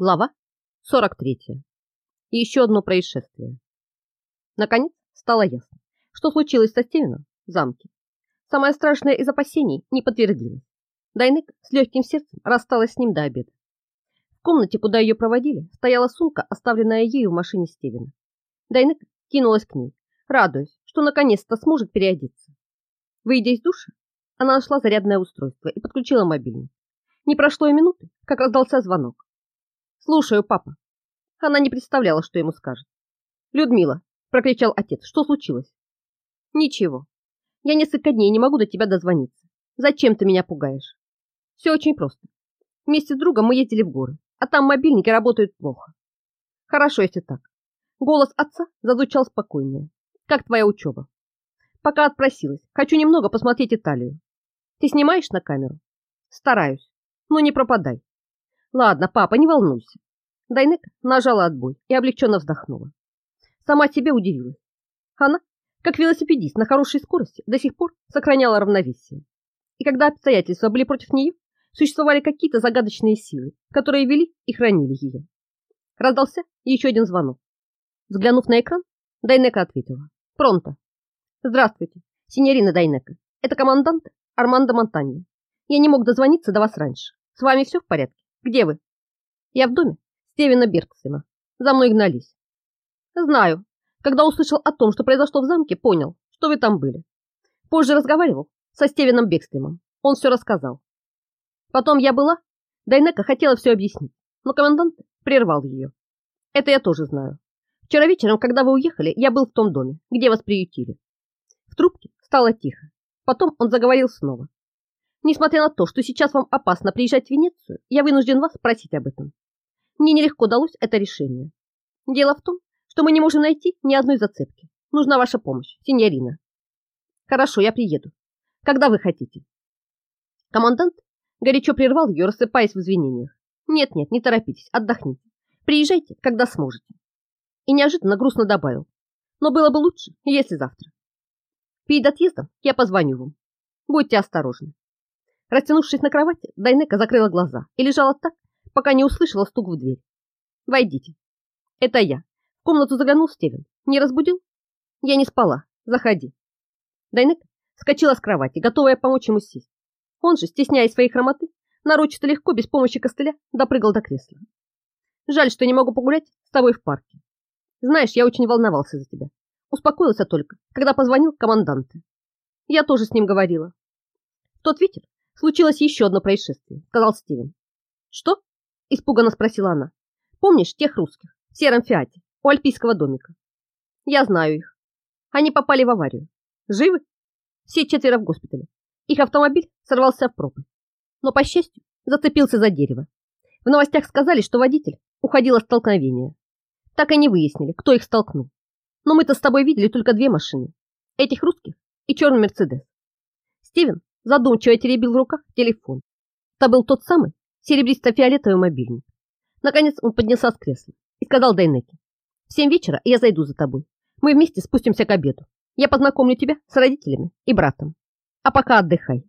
Глава 43. еще одно происшествие. Наконец стало ясно, что случилось со Стивеном в замке. Самое страшное из опасений не подтвердилось. Дайнек с легким сердцем рассталась с ним до обеда. В комнате, куда ее проводили, стояла сумка, оставленная ею в машине Стивена. Дайнек кинулась к ней, радуясь, что наконец-то сможет переодеться. Выйдя из душа, она нашла зарядное устройство и подключила мобильник. Не прошло и минуты, как раздался звонок. «Слушаю, папа». Она не представляла, что ему скажет. «Людмила», — прокричал отец, — «что случилось?» «Ничего. Я несколько дней не могу до тебя дозвониться. Зачем ты меня пугаешь?» «Все очень просто. Вместе с другом мы ездили в горы, а там мобильники работают плохо». «Хорошо, если так». Голос отца зазвучал спокойнее. «Как твоя учеба?» «Пока отпросилась. Хочу немного посмотреть Италию». «Ты снимаешь на камеру?» «Стараюсь. Но не пропадай. Ладно, папа, не волнуйся. Дайнек нажала отбой и облегченно вздохнула. Сама себе удивилась. Она, как велосипедист на хорошей скорости, до сих пор сохраняла равновесие. И когда обстоятельства были против нее, существовали какие-то загадочные силы, которые вели и хранили ее. Раздался еще один звонок. Взглянув на экран, Дайнека ответила. «Пронто». «Здравствуйте, синьорина Дайнека. Это командант Армандо Монтанья. Я не мог дозвониться до вас раньше. С вами все в порядке?» Где вы? Я в доме Стивена Бергсена. За мной гнались. Знаю. Когда услышал о том, что произошло в замке, понял, что вы там были. Позже разговаривал со Стивеном Бекстримом. Он все рассказал. Потом я была. Дайнека хотела все объяснить, но командант прервал ее. Это я тоже знаю. Вчера вечером, когда вы уехали, я был в том доме, где вас приютили. В трубке стало тихо. Потом он заговорил снова. Несмотря на то, что сейчас вам опасно приезжать в Венецию, я вынужден вас спросить об этом. Мне нелегко далось это решение. Дело в том, что мы не можем найти ни одной зацепки. Нужна ваша помощь, синьорина. Хорошо, я приеду. Когда вы хотите? Командант горячо прервал ее, рассыпаясь в извинениях. Нет-нет, не торопитесь, отдохните. Приезжайте, когда сможете. И неожиданно грустно добавил. Но было бы лучше, если завтра. Перед отъездом я позвоню вам. Будьте осторожны. Растянувшись на кровати, Дайнека закрыла глаза и лежала так, пока не услышала стук в дверь. «Войдите». «Это я». В комнату заглянул Стивен. «Не разбудил?» «Я не спала. Заходи». Дайнека вскочила с кровати, готовая помочь ему сесть. Он же, стесняясь своей хромоты, нарочито легко, без помощи костыля, допрыгал до кресла. «Жаль, что не могу погулять с тобой в парке. Знаешь, я очень волновался за тебя. Успокоился только, когда позвонил командант. Я тоже с ним говорила. В тот вечер Случилось еще одно происшествие, сказал Стивен. Что? Испуганно спросила она. Помнишь тех русских в сером фиате у альпийского домика? Я знаю их. Они попали в аварию. Живы? Все четверо в госпитале. Их автомобиль сорвался в пропасть. Но, по счастью, зацепился за дерево. В новостях сказали, что водитель уходил от столкновения. Так и не выяснили, кто их столкнул. Но мы-то с тобой видели только две машины. Этих русских и черный Мерседес. Стивен задумчиво теребил в руках телефон. Это был тот самый серебристо-фиолетовый мобильник. Наконец он поднялся с кресла и сказал Дайнеке. В семь вечера я зайду за тобой. Мы вместе спустимся к обеду. Я познакомлю тебя с родителями и братом. А пока отдыхай.